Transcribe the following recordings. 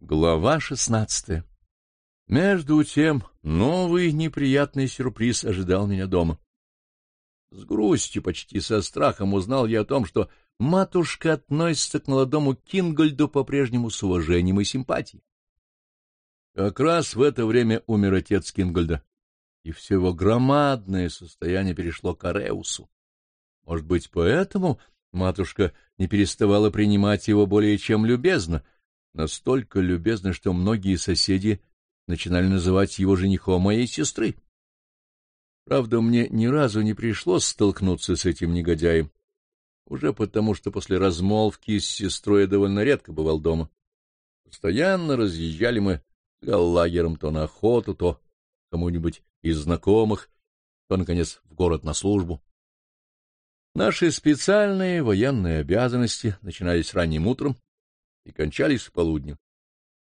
Глава шестнадцатая Между тем новый неприятный сюрприз ожидал меня дома. С грустью, почти со страхом узнал я о том, что матушка относится к молодому Кингольду по-прежнему с уважением и симпатией. Как раз в это время умер отец Кингольда, и все его громадное состояние перешло к Ареусу. Может быть, поэтому матушка не переставала принимать его более чем любезно — настолько любезно, что многие соседи начинали называть его женихом моей сестры. Правда, мне ни разу не пришлось столкнуться с этим негодяем, уже потому что после размолвки с сестрой я довольно редко бывал дома. Постоянно разъезжали мы с галлагером то на охоту, то кому-нибудь из знакомых, то, наконец, в город на службу. Наши специальные военные обязанности начинались ранним утром, и кончались в полудню.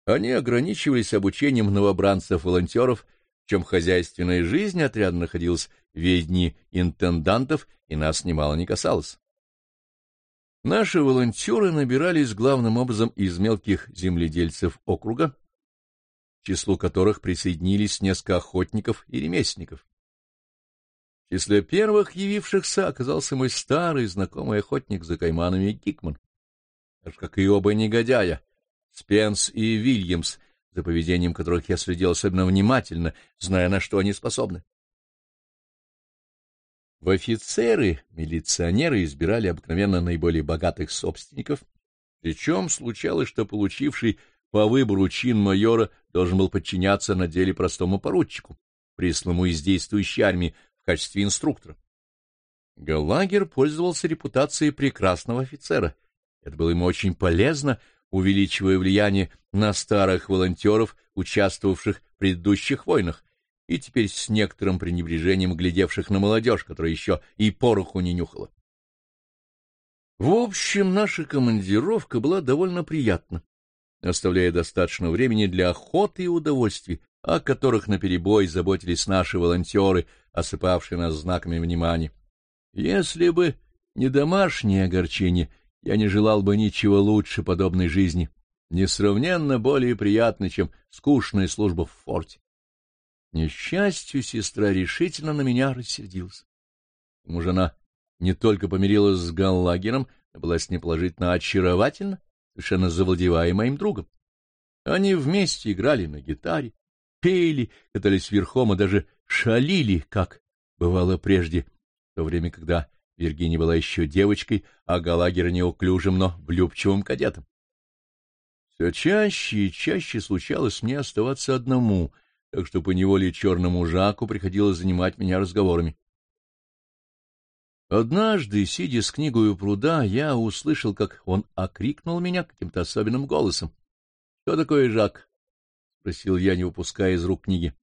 Они ограничивались обучением новобранцев-волонтеров, в чем хозяйственная жизнь отряда находилась в ведении интендантов и нас немало не касалось. Наши волонтеры набирались главным образом из мелких земледельцев округа, к числу которых присоединились несколько охотников и ремесленников. В числе первых явившихся оказался мой старый знакомый охотник за кайманами Гикман так как и оба негодяя, Спенс и Вильямс, за поведением которых я следил особенно внимательно, зная, на что они способны. В офицеры милиционеры избирали обыкновенно наиболее богатых собственников, причем случалось, что получивший по выбору чин майора должен был подчиняться на деле простому поручику, присланному из действующей армии в качестве инструктора. Галагер пользовался репутацией прекрасного офицера — это было ему очень полезно, увеличивая влияние на старых волонтеров, участвовавших в предыдущих войнах, и теперь с некоторым пренебрежением глядевших на молодежь, которая еще и пороху не нюхала. В общем, наша командировка была довольно приятна, оставляя достаточно времени для охоты и удовольствий, о которых наперебой заботились наши волонтеры, осыпавшие нас знаками внимания. Если бы не домашнее огорчение — я не желал бы ничего лучше подобной жизни, несравненно более приятной, чем скучная служба в форте. Несчастью, сестра решительно на меня рассердилась. Муж она не только помирилась с Галлагером, но была с ней положительно очаровательна, совершенно завладевая моим другом. Они вместе играли на гитаре, пели, катались верхом и даже шалили, как бывало прежде, в то время, когда Виргиния была еще девочкой, а Галагер неуклюжим, но влюбчивым кадетом. Все чаще и чаще случалось мне оставаться одному, так что поневоле черному Жаку приходилось занимать меня разговорами. Однажды, сидя с книгой у пруда, я услышал, как он окрикнул меня каким-то особенным голосом. — Что такое, Жак? — спросил я, не выпуская из рук книги.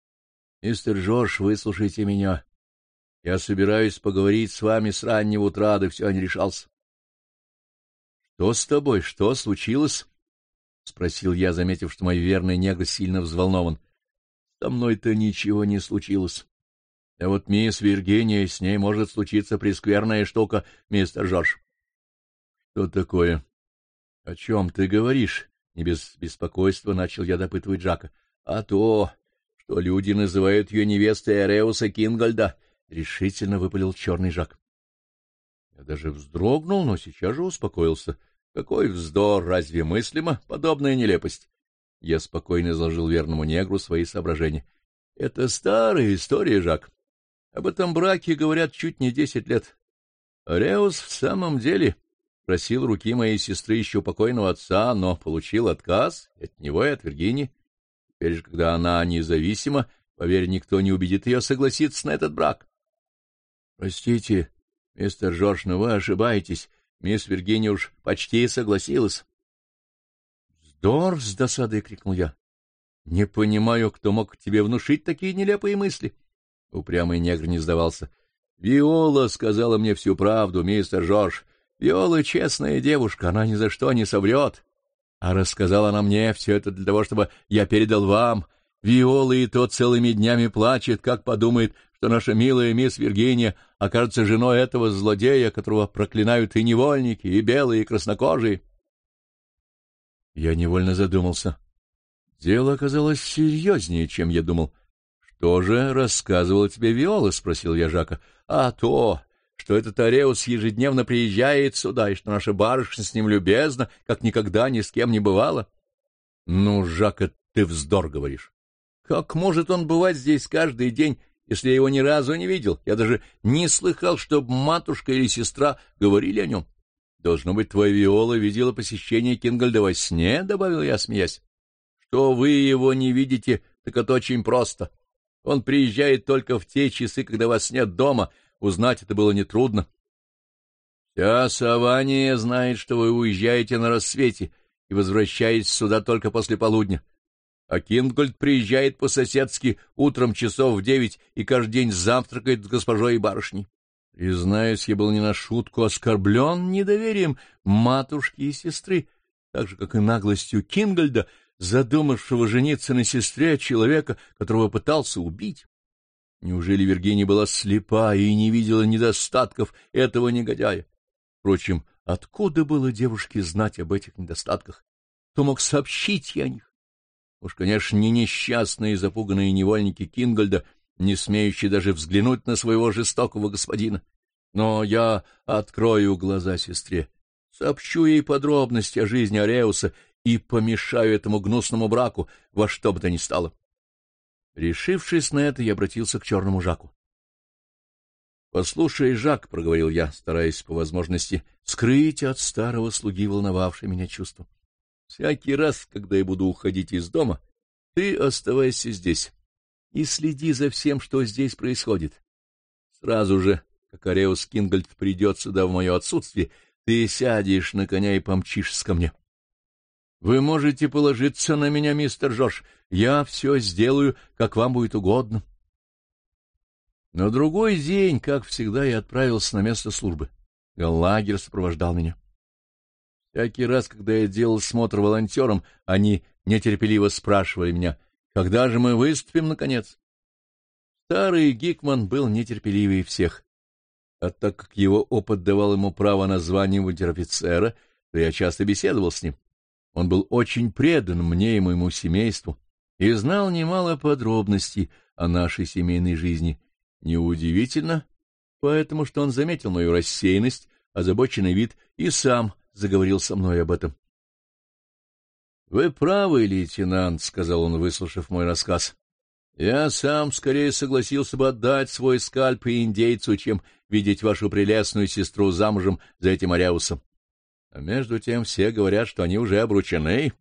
— Мистер Джордж, выслушайте меня. Я собираюсь поговорить с вами с раннего утра, да все не решался. — Что с тобой? Что случилось? — спросил я, заметив, что мой верный негр сильно взволнован. — Со мной-то ничего не случилось. А вот мисс Виргиния, с ней может случиться прескверная штука, мистер Жорж. — Что такое? — О чем ты говоришь? Не без беспокойства начал я допытывать Джака. — А то, что люди называют ее невестой Эреуса Кингольда, — решительно выпалил черный Жак. Я даже вздрогнул, но сейчас же успокоился. Какой вздор! Разве мыслимо подобная нелепость? Я спокойно изложил верному негру свои соображения. — Это старая история, Жак. Об этом браке говорят чуть не десять лет. Реус в самом деле просил руки моей сестры еще покойного отца, но получил отказ от него и от Виргинии. Теперь же, когда она независима, поверь, никто не убедит ее согласиться на этот брак. — Простите, мистер Жорж, но вы ошибаетесь. Мисс Виргиния уж почти согласилась. — Вздор! — с досадой крикнул я. — Не понимаю, кто мог тебе внушить такие нелепые мысли. Упрямый негр не сдавался. — Виола сказала мне всю правду, мистер Жорж. Виола честная девушка, она ни за что не соврет. А рассказала она мне все это для того, чтобы я передал вам. Виола и то целыми днями плачет, как подумает, что наша милая мисс Виргиния окажется женой этого злодея, которого проклинают и невольники, и белые, и краснокожие. Я невольно задумался. Дело оказалось серьезнее, чем я думал. — Что же рассказывала тебе Виола? — спросил я Жака. — А то, что этот Ареус ежедневно приезжает сюда, и что наша барышня с ним любезна, как никогда ни с кем не бывало. — Ну, Жака, ты вздор говоришь. Как может он бывать здесь каждый день, если я его ни разу не видел? Я даже не слыхал, чтобы матушка или сестра говорили о нем. Должно быть, твоя Виола видела посещение Кингольда во сне, — добавил я, смеясь. Что вы его не видите, так это очень просто. Он приезжает только в те часы, когда вас нет дома. Узнать это было нетрудно. Вся Савания знает, что вы уезжаете на рассвете и возвращаетесь сюда только после полудня. А Кингольд приезжает по-соседски утром часов в девять и каждый день завтракает с госпожой и барышней. Признаюсь, я был не на шутку оскорблен недоверием матушки и сестры, так же, как и наглостью Кингольда, задумавшего жениться на сестре человека, которого пытался убить. Неужели Виргиния была слепа и не видела недостатков этого негодяя? Впрочем, откуда было девушке знать об этих недостатках? Кто мог сообщить ей о них? Уж, конечно, не несчастные запуганные невольники Кингольда, не смеющие даже взглянуть на своего жестокого господина. Но я открою глаза сестре, сообщу ей подробности о жизни Ареуса и помешаю этому гнусному браку во что бы то ни стало. Решившись на это, я обратился к черному Жаку. — Послушай, Жак, — проговорил я, стараясь по возможности скрыть от старого слуги волновавшее меня чувство. — Всякий раз, когда я буду уходить из дома, ты оставайся здесь и следи за всем, что здесь происходит. Сразу же, как Ареус Кингольд придет сюда в мое отсутствие, ты сядешь на коня и помчишься ко мне. — вы можете положиться на меня, мистер Джордж. Я все сделаю, как вам будет угодно. На другой день, как всегда, я отправился на место службы. Галлагер сопровождал меня. Всякий раз, когда я делал смотр волонтерам, они нетерпеливо спрашивали меня, когда же мы выступим, наконец. Старый Гикман был нетерпеливее всех. А так как его опыт давал ему право на звание унтер-офицера, то я часто беседовал с ним. Он был очень предан мне и моему семейству и знал немало подробностей о нашей семейной жизни. Неудивительно, поэтому что он заметил мою рассеянность, озабоченный вид и сам заговорил со мной об этом. — Вы правы, лейтенант, — сказал он, выслушав мой рассказ. — Я сам скорее согласился бы отдать свой скальп и индейцу, чем видеть вашу прелестную сестру замужем за этим Ариаусом. А между тем все говорят, что они уже обручены.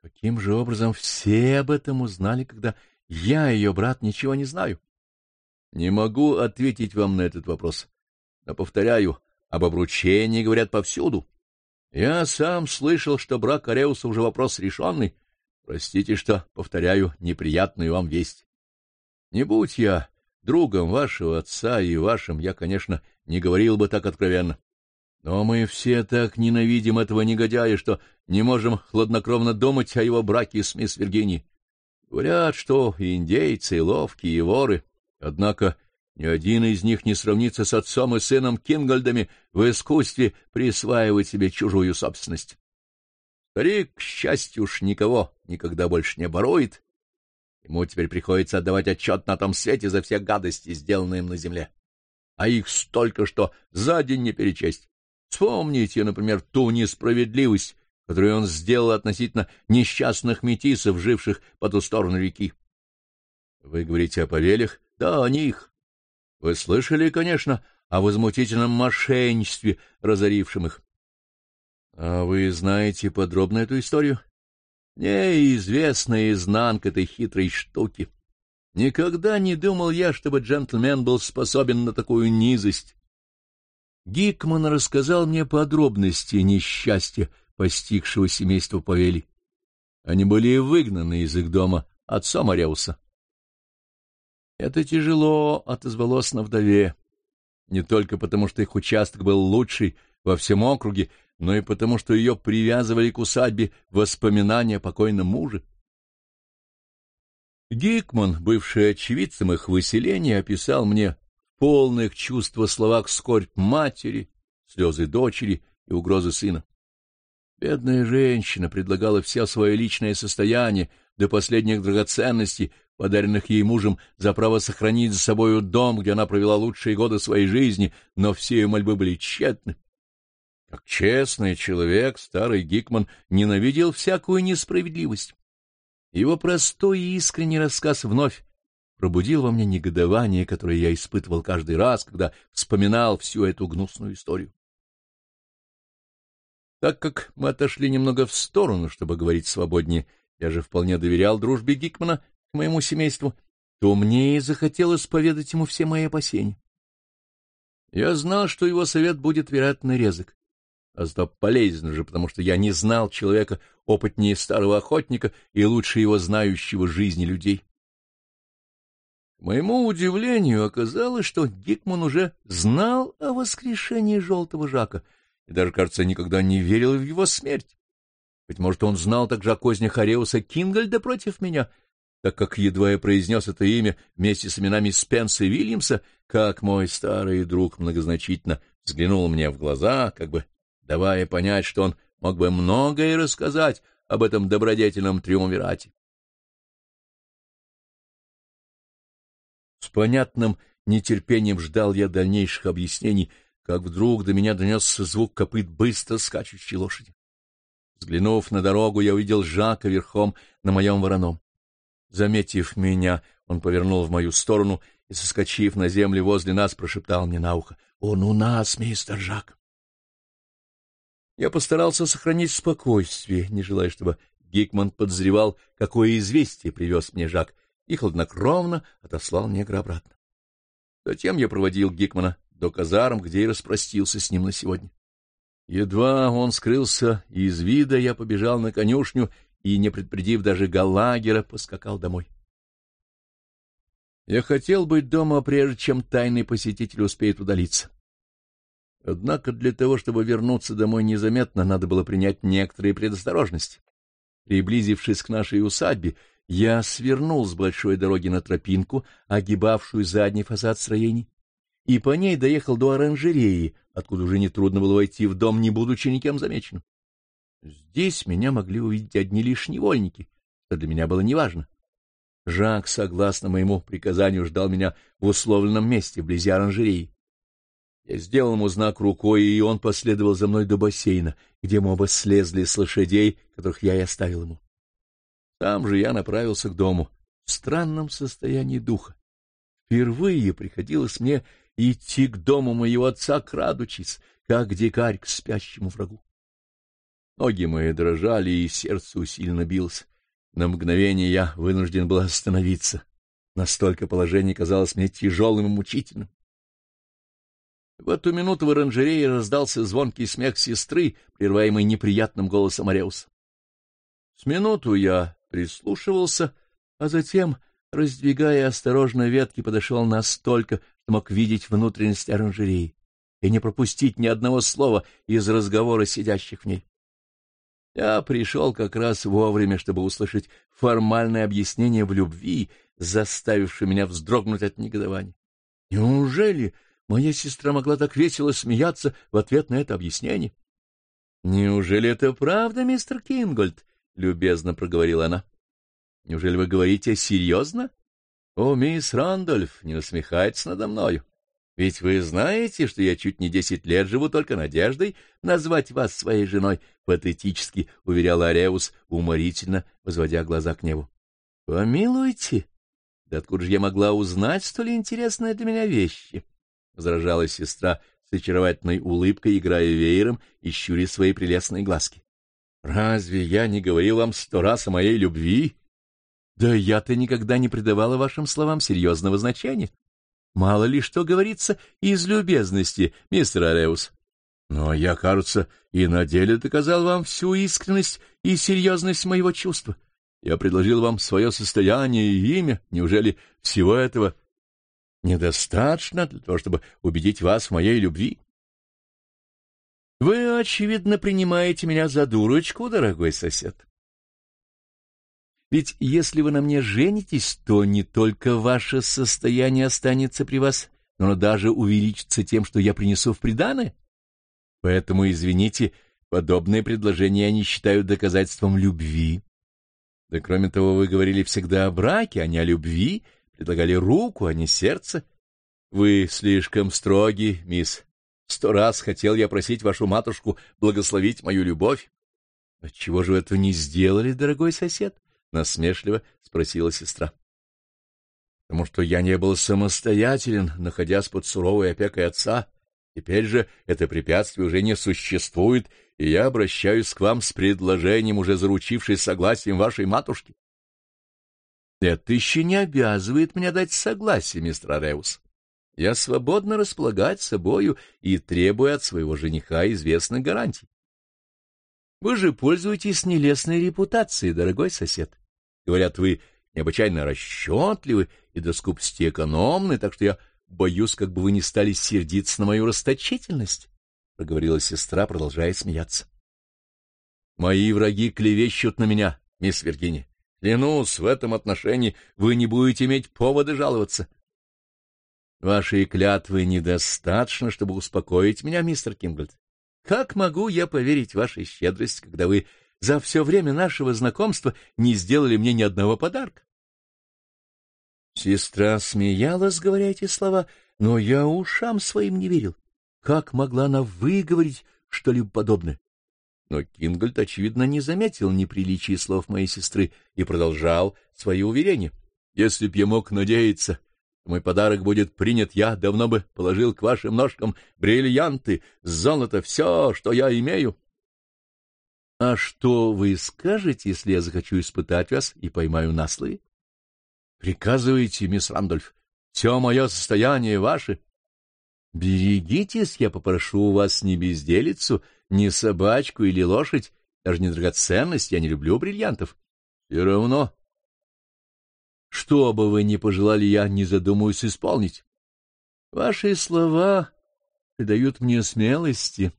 Каким же образом все об этом узнали, когда я, ее брат, ничего не знаю? Не могу ответить вам на этот вопрос. Но, повторяю, об обручении говорят повсюду. Я сам слышал, что брак Ареуса уже вопрос решенный. Простите, что, повторяю, неприятную вам весть. Не будь я другом вашего отца и вашим, я, конечно, не говорил бы так откровенно. Но мы все так ненавидим этого негодяя, что не можем хладнокровно думать о его браке с мисс Виргинией. Говорят, что индейцы, ловкие, воры, однако ни один из них не сравнится с отцом и сыном Кингольдами в искусстве присваивать себе чужую собственность. Старик, к счастью уж, никого никогда больше не борует. Ему теперь приходится отдавать отчет на том свете за все гадости, сделанные им на земле. А их столько, что за день не перечесть. Вспомните, например, ту несправедливость, которую он сделал относительно несчастных метисов, живших по ту сторону реки. Вы говорите о повелях? Да, о них. Вы слышали, конечно, о возмутительном мошенничестве, разорившем их. А вы знаете подробно эту историю? Неизвестная изнанка этой хитрой штуки. Никогда не думал я, чтобы джентльмен был способен на такую низость. Гикман рассказал мне подробности несчастья, постигшего семейство Павели. Они были выгнаны из их дома отцом Ареуса. Это тяжело отозвалось на вдове, не только потому, что их участок был лучший во всем округе, но и потому, что ее привязывали к усадьбе воспоминания о покойном муже. Гикман, бывший очевидцем их выселения, описал мне полных чувства словах скорбь матери, слезы дочери и угрозы сына. Бедная женщина предлагала все свое личное состояние до последних драгоценностей, подаренных ей мужем за право сохранить за собою дом, где она провела лучшие годы своей жизни, но все ее мольбы были тщетны. Как честный человек, старый Гикман ненавидел всякую несправедливость. Его простой и искренний рассказ вновь пробудил во мне негодование, которое я испытывал каждый раз, когда вспоминал всю эту гнусную историю. Так как мы отошли немного в сторону, чтобы говорить свободнее, я же вполне доверял дружбе Гикмана моему семейству, то мне и захотелось поведать ему все мои опасения. Я знал, что его совет будет, вероятно, резок, а зато полезен же, потому что я не знал человека опытнее старого охотника и лучше его знающего жизни людей. К моему удивлению оказалось, что Гикман уже знал о воскрешении желтого Жака и даже, кажется, никогда не верил в его смерть. Быть может, он знал также о кознях Ареуса Кингальда против меня, так как едва я произнес это имя вместе с именами Спенса и Вильямса, как мой старый друг многозначительно взглянул мне в глаза, как бы давая понять, что он мог бы многое рассказать об этом добродетельном триумвирате. С понятным нетерпением ждал я дальнейших объяснений, как вдруг до меня донесся звук копыт быстро скачущей лошади. Взглянув на дорогу, я увидел Жака верхом на моем вороном. Заметив меня, он повернул в мою сторону и, соскочив на землю возле нас, прошептал мне на ухо. — Он у нас, мистер Жак. Я постарался сохранить спокойствие, не желая, чтобы Гикман подозревал, какое известие привез мне Жак, и хладнокровно отослал негра обратно. Затем я проводил Гикмана до казарм, где и распростился с ним на сегодня. Едва он скрылся из вида, я побежал на конюшню и, не предупредив даже Галагера, поскакал домой. Я хотел быть дома, прежде чем тайный посетитель успеет удалиться. Однако для того, чтобы вернуться домой незаметно, надо было принять некоторые предосторожности. Приблизившись к нашей усадьбе, я свернул с большой дороги на тропинку, огибавшую задний фасад строений, и по ней доехал до оранжереи, откуда уже нетрудно было войти в дом, не будучи никем замеченным. Здесь меня могли увидеть одни лишь невольники, что для меня было неважно. Жак, согласно моему приказанию, ждал меня в условленном месте, вблизи оранжереи. Я сделал ему знак рукой, и он последовал за мной до бассейна, где мы оба слезли с лошадей, которых я и оставил ему. Там же я направился к дому, в странном состоянии духа. Впервые приходилось мне идти к дому моего отца, крадучись, как дикарь к спящему врагу. Ноги мои дрожали, и сердце усиленно билось. На мгновение я вынужден был остановиться. Настолько положение казалось мне тяжелым и мучительным. В эту минуту в оранжерее раздался звонкий смех сестры, прерываемый неприятным голосом Ареуса. С минуту я прислушивался, а затем, раздвигая осторожно ветки, подошел настолько, что мог видеть внутренность оранжереи и не пропустить ни одного слова из разговора сидящих в ней. Я пришел как раз вовремя, чтобы услышать формальное объяснение в любви, заставившее меня вздрогнуть от негодования. Неужели моя сестра могла так весело смеяться в ответ на это объяснение? — Неужели это правда, мистер Кингольд? — любезно проговорила она. — Неужели вы говорите серьезно? — О, мисс Рандольф, не насмехайтесь надо мною. Ведь вы знаете, что я чуть не десять лет живу только надеждой назвать вас своей женой, — патетически уверял Ареус, уморительно возводя глаза к небу. — Помилуйте! Да откуда же я могла узнать столь интересные для меня вещи? — возражала сестра с очаровательной улыбкой, играя веером и щуря свои прелестные глазки. — Разве я не говорил вам сто раз о моей любви? Да я-то никогда не придавала вашим словам серьезного значения. Мало ли что говорится из любезности, мистер Ареус. Но я, кажется, и на деле доказал вам всю искренность и серьезность моего чувства. Я предложил вам свое состояние и имя. Неужели всего этого недостаточно для того, чтобы убедить вас в моей любви? Вы, очевидно, принимаете меня за дурочку, дорогой сосед. Ведь если вы на мне женитесь, то не только ваше состояние останется при вас, но даже увеличится тем, что я принесу в приданое. Поэтому, извините, Подобные предложения они считают доказательством любви. Да кроме того, вы говорили всегда о браке, а не о любви, предлагали руку, а не сердце. Вы слишком строги, мисс. Сто раз хотел я просить вашу матушку благословить мою любовь. — Отчего же вы этого не сделали, дорогой сосед? — насмешливо спросила сестра. — Потому что я не был самостоятелен, находясь под суровой опекой отца. Теперь же это препятствие уже не существует, и я обращаюсь к вам с предложением, уже заручившись согласием вашей матушки. Это еще не обязывает меня дать согласие, мистер Ареус. Я свободно располагать собою и требую от своего жениха известных гарантий. Вы же пользуетесь нелестной репутацией, дорогой сосед. Говорят, вы необычайно расчетливы и до скупости экономны, так что я боюсь, как бы вы не стали сердиться на мою расточительность, — проговорила сестра, продолжая смеяться. — Мои враги клевещут на меня, мисс Виргиния. Клянусь, в этом отношении вы не будете иметь повода жаловаться. Вашей клятвы недостаточно, чтобы успокоить меня, мистер Кингольд. Как могу я поверить вашей щедрость, когда вы за все время нашего знакомства не сделали мне ни одного подарка? Сестра смеялась, говоря эти слова, но я ушам своим не верил. Как могла она выговорить что-либо подобное? Но Кингольд, очевидно, не заметил неприличия слов моей сестры и продолжал свои уверения. Если б я мог надеяться, мой подарок будет принят, я давно бы положил к вашим ножкам бриллианты, золото, все, что я имею. — А что вы скажете, если я захочу испытать вас и поймаю на слове? — Приказывайте, мисс Рандольф, все мое состояние ваше. — Берегитесь, я попрошу у вас не безделицу, не собачку или лошадь, даже не драгоценность, я не люблю бриллиантов. Все равно что бы вы ни пожелали, я не задумаюсь исполнить. Ваши слова придают мне смелости.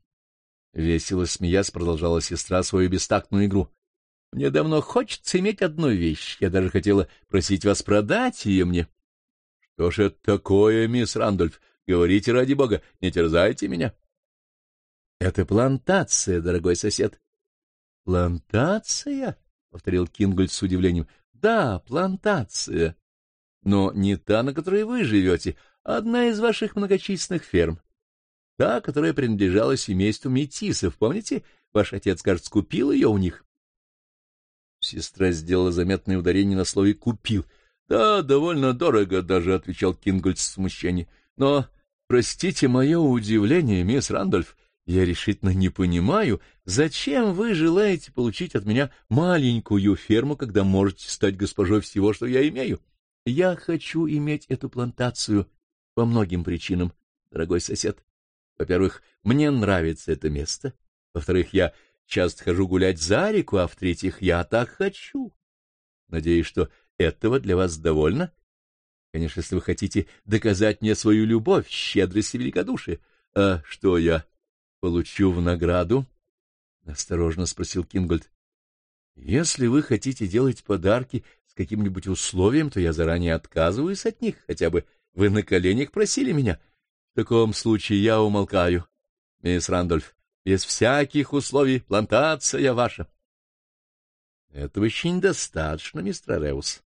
Весело смеясь, продолжала сестра свою бестактную игру. Мне давно хочется иметь одну вещь. Я даже хотела просить вас продать ее мне. Что ж это такое, мисс Рандольф? Говорите ради бога, не терзайте меня. Это плантация, дорогой сосед. Плантация? — повторил Кингольд с удивлением. Да, плантация. Но не та, на которой вы живете, а одна из ваших многочисленных ферм. Та, которая принадлежала семейству метисов. Помните, ваш отец, кажется, купил ее у них? Сестра сделала заметное ударение на слове «купил». — Да, довольно дорого даже, — отвечал Кингольд с смущением. — Но, простите мое удивление, мисс Рандольф, я решительно не понимаю, зачем вы желаете получить от меня маленькую ферму, когда можете стать госпожой всего, что я имею. Я хочу иметь эту плантацию по многим причинам, дорогой сосед. Во-первых, мне нравится это место. Во-вторых, я часто хожу гулять за реку, а в-третьих, я так хочу. Надеюсь, что этого для вас довольно. Конечно, если вы хотите доказать мне свою любовь, щедрость и великодушие. А что я получу в награду? — осторожно спросил Кингольд. — Если вы хотите делать подарки с каким-нибудь условием, то я заранее отказываюсь от них, хотя бы вы на коленях просили меня. В таком случае я умолкаю, мисс Рандольф, без всяких условий, плантация ваша. — Этого еще недостаточно, мистер Реус.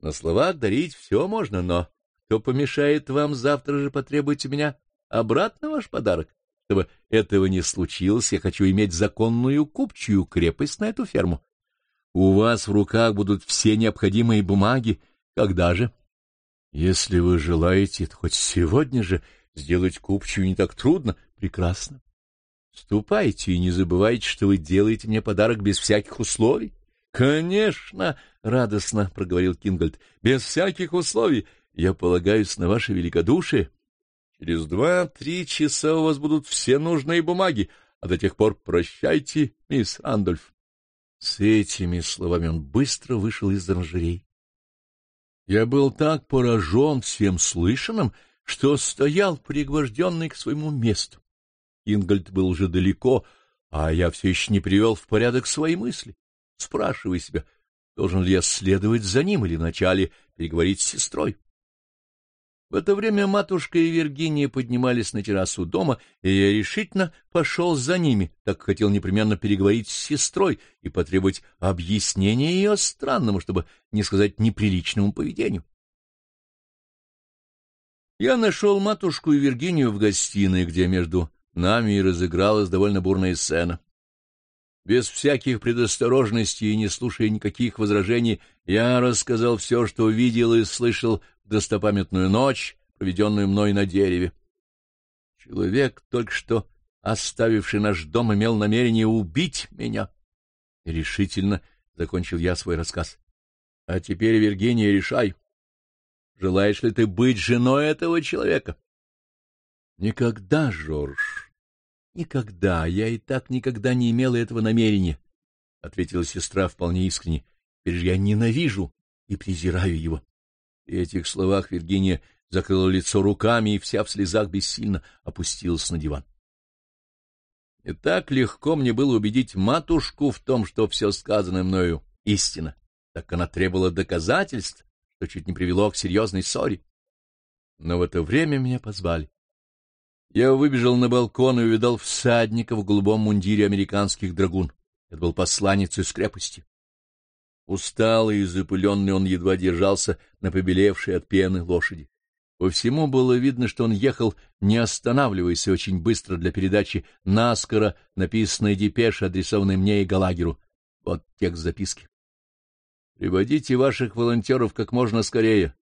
На словах дарить все можно, но кто помешает вам завтра же потребовать у меня обратно ваш подарок? Чтобы этого не случилось, я хочу иметь законную купчую крепость на эту ферму. У вас в руках будут все необходимые бумаги. Когда же? Если вы желаете, то хоть сегодня же сделать купчую не так трудно. Прекрасно. Ступайте и не забывайте, что вы делаете мне подарок без всяких условий. — Конечно, — радостно проговорил Кингольд, — без всяких условий. Я полагаюсь на ваше великодушие. Через два-три часа у вас будут все нужные бумаги, а до тех пор прощайте, мисс Андольф. С этими словами он быстро вышел из оранжерей. Я был так поражен всем слышанным, что стоял пригвожденный к своему месту. Ингольд был уже далеко, а я все еще не привел в порядок свои мысли. Спрашивай себя, должен ли я следовать за ним или вначале переговорить с сестрой. В это время матушка и Виргиния поднимались на террасу дома, и я решительно пошел за ними, так хотел непременно переговорить с сестрой и потребовать объяснения ее странному, чтобы не сказать неприличному поведению. Я нашел матушку и Виргинию в гостиной, где между нами разыгралась довольно бурная сцена. Без всяких предосторожностей и не слушая никаких возражений, я рассказал все, что видел и слышал в достопамятную ночь, проведенную мной на дереве. Человек, только что оставивший наш дом, имел намерение убить меня. Решительно закончил я свой рассказ. А теперь, Виргиния, решай, желаешь ли ты быть женой этого человека? Никогда, Жорж, Никогда, я и так никогда не имела этого намерения, — ответила сестра вполне искренне. Теперь же я ненавижу и презираю его. При этих словах Виргиния закрыла лицо руками и вся в слезах бессильно опустилась на диван. И так легко мне было убедить матушку в том, что все сказанное мною истина, так она требовала доказательств, что чуть не привело к серьезной ссоре. Но в это время меня позвали. Я выбежал на балкон и увидал всадника в голубом мундире американских драгун. Это был посланец из крепости. Усталый и запыленный он едва держался на побелевшей от пены лошади. По всему было видно, что он ехал, не останавливаясь, очень быстро для передачи наскоро написанной депеши, адресованной мне и Галагеру. Вот текст записки. «Приводите ваших волонтеров как можно скорее.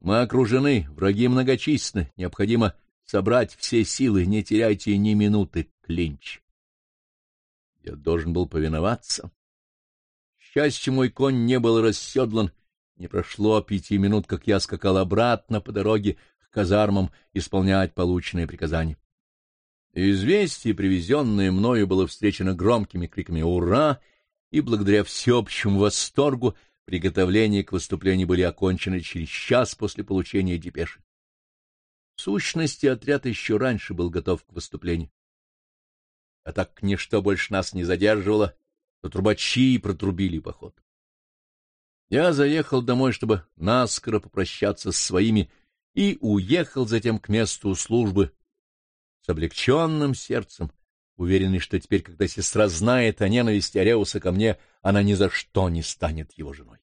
Мы окружены, враги многочисленны, необходимо собрать все силы, не теряйте ни минуты, клинч. Я должен был повиноваться. К счастью, мой конь не был расседлан. Не прошло пяти минут, как я скакал обратно по дороге к казармам исполнять полученные приказания. Известие, привезенное мною, было встречено громкими криками «Ура!», и благодаря всеобщему восторгу приготовления к выступлению были окончены через час после получения депеши. В сущности, отряд еще раньше был готов к выступлению. А так ничто больше нас не задерживало, то трубачи протрубили поход. Я заехал домой, чтобы наскоро попрощаться с своими, и уехал затем к месту службы с облегченным сердцем, уверенный, что теперь, когда сестра знает о ненависти Ареуса ко мне, она ни за что не станет его женой.